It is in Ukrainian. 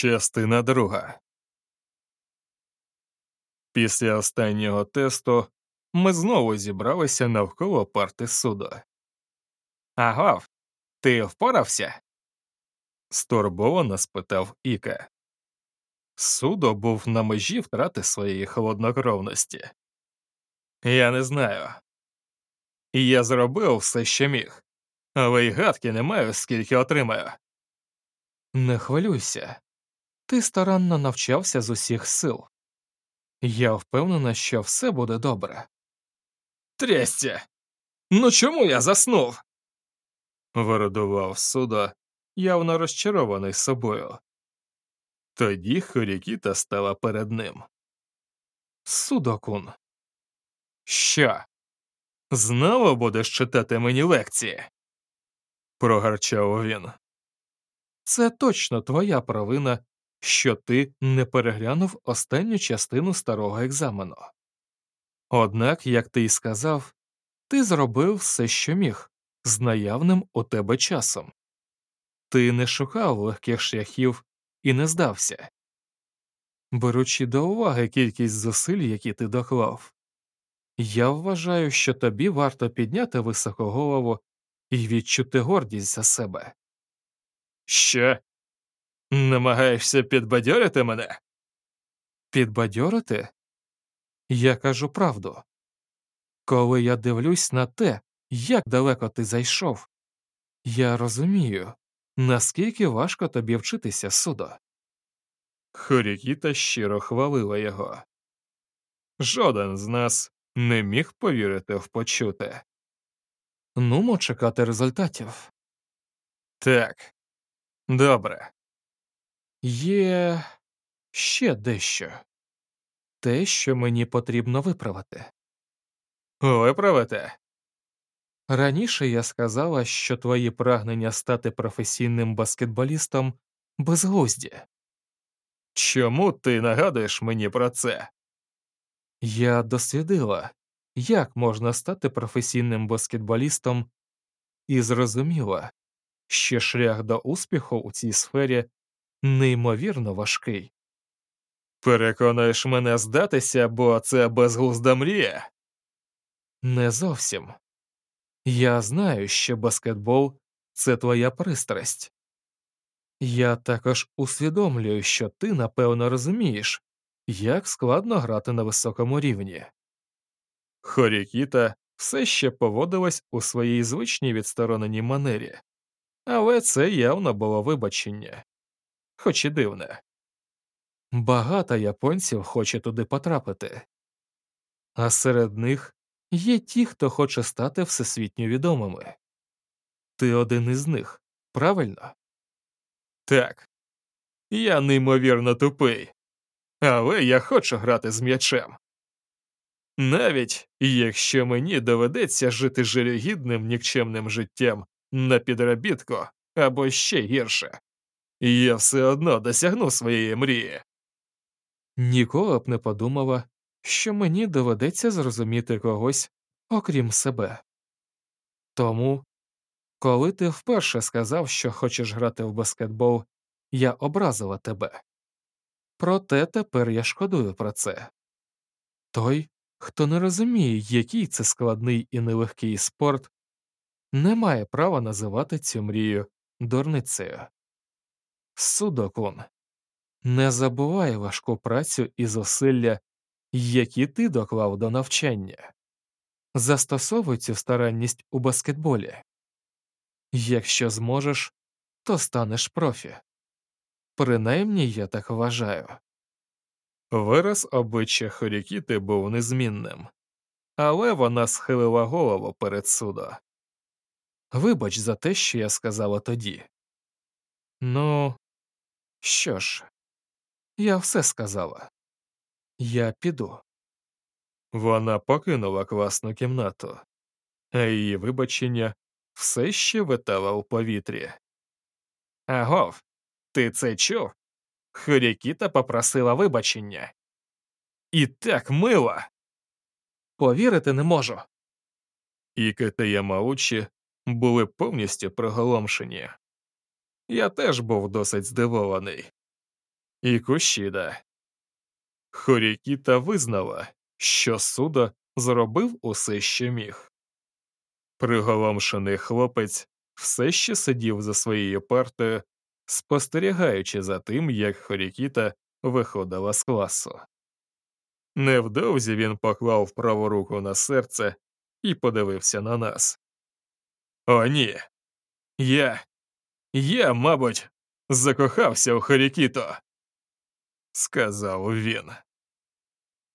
Частина друга. Після останнього тесту ми знову зібралися навколо парти суду. Агов, ти впорався? стурбовано спитав Іка. Судо був на межі втрати своєї холоднокровності. Я не знаю. Я зробив все, що міг, але й гадки не маю, скільки отримаю. Не хвилюйся. Ти старанно навчався з усіх сил. Я впевнена, що все буде добре. Трясся! Ну чому я заснув? виродував Суда, явно розчарований собою. Тоді Хорікіта стала перед ним. Судокун. Що? Знову будеш читати мені лекції? прогарчав він. Це точно твоя провина, що ти не переглянув останню частину старого екзамену. Однак, як ти й сказав, ти зробив все, що міг, з наявним у тебе часом. Ти не шукав легких шляхів і не здався. Беручи до уваги кількість зусиль, які ти доклав, я вважаю, що тобі варто підняти високо голову і відчути гордість за себе. Що? Намагаєшся підбадьорити мене? Підбадьорити? Я кажу правду. Коли я дивлюсь на те, як далеко ти зайшов, я розумію, наскільки важко тобі вчитися судо. Хорікіта щиро хвалила його. Жоден з нас не міг повірити в почуте. Нумо чекати результатів. Так, добре. Є ще дещо те, що мені потрібно виправити. Виправити? Раніше я сказала, що твої прагнення стати професійним баскетболістом безглузді. Чому ти нагадуєш мені про це? Я дослідила, як можна стати професійним баскетболістом, і зрозуміла, що шлях до успіху у цій сфері неймовірно важкий. Переконуєш мене здатися, бо це безглузда мрія? Не зовсім. Я знаю, що баскетбол це твоя пристрасть. Я також усвідомлюю, що ти напевно розумієш, як складно грати на високому рівні. Хорікіта все ще поводилась у своїй звичній відстороненій манері, але це явно було вибачення, хоч і дивне. Багато японців хоче туди потрапити, а серед них є ті, хто хоче стати всесвітньо відомими. Ти один із них, правильно? Так. Я неймовірно тупий, але я хочу грати з м'ячем. Навіть якщо мені доведеться жити жалюгідним нікчемним життям на підробітку або ще гірше, я все одно досягну своєї мрії. Ніколи б не подумала, що мені доведеться зрозуміти когось, окрім себе. Тому, коли ти вперше сказав, що хочеш грати в баскетбол, я образила тебе. Проте тепер я шкодую про це. Той, хто не розуміє, який це складний і нелегкий спорт, не має права називати цю мрію дурницею. Судокун, не забувай важку працю і зусилля, які ти доклав до навчання. Застосовуй цю старанність у баскетболі. Якщо зможеш, то станеш профі. Принаймні я так вважаю. Вираз обличчя Хорікіти був незмінним, але вона схилила голову перед судо. Вибач за те, що я сказала тоді. Ну, що ж, я все сказала. Я піду. Вона покинула класну кімнату, а її вибачення все ще витала у повітрі. Агов, ти це чув? Хорікіта попросила вибачення. І так мило. Повірити не можу. Іки та Ямаучі були повністю приголомшені. Я теж був досить здивований. і Кущіда. Хорікіта визнала, що Суда зробив усе, що міг. Приголомшений хлопець все ще сидів за своєю партою, спостерігаючи за тим, як Хорікіта виходила з класу. Невдовзі він поклав праву руку на серце і подивився на нас. О, ні. Я. Я, мабуть, закохався у Харікіто, сказав він.